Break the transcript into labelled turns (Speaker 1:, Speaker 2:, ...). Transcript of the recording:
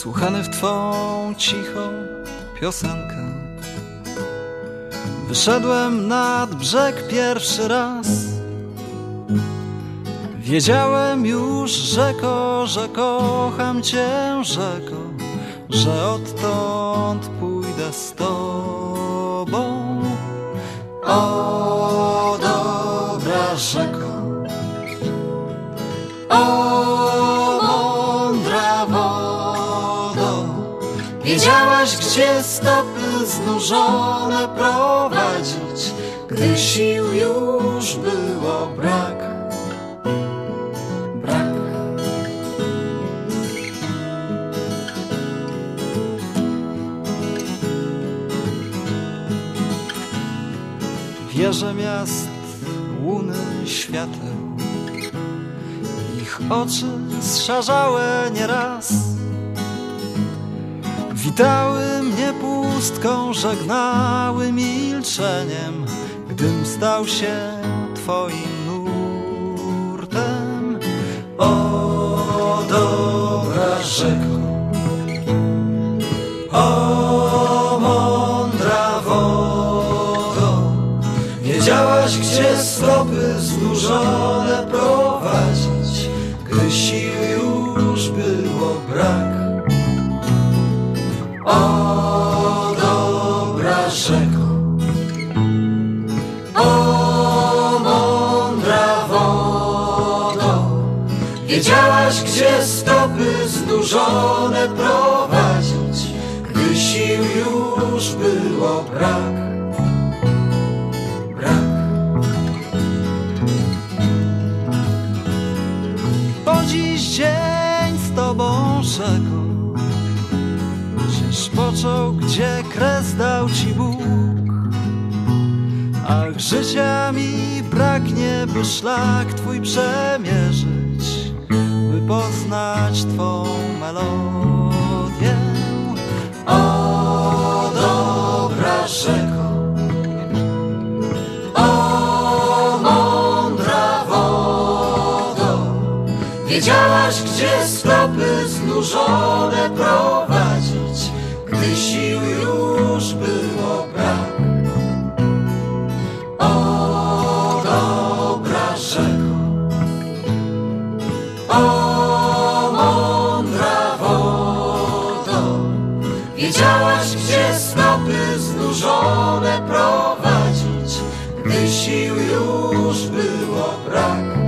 Speaker 1: wsłuchany w twą cichą piosenkę. Wyszedłem nad brzeg pierwszy raz. Wiedziałem już, rzeko, że kocham cię, rzeko, że odtąd pójdę z tobą. O, dobra rzeko, o, wiedziałaś, gdzie stopy znużone prowadzić, gdy sił już było brak. Brak. Wieże miast, łuny świateł Ich oczy zszarzałe nieraz Witały mnie pustką, żegnały milczeniem Gdym stał się twoim nurtem. O dobra rzeko O mądra wodo Wiedziałaś, gdzie stopy znużone wiedziałaś, gdzie stopy znużone prowadzić, gdy sił już było brak. brak. Po dziś dzień z tobą rzeką się począł, gdzie kres dał ci Bóg. Ach, życia mi braknie, by szlak twój przemierzyć, poznać twą melodię. O dobra rzeko, o mądra wodo, wiedziałaś, gdzie stopy znużone prowadzić, gdy sił już wiedziałaś, gdzie stopy znużone prowadzić, gdy sił już było brak.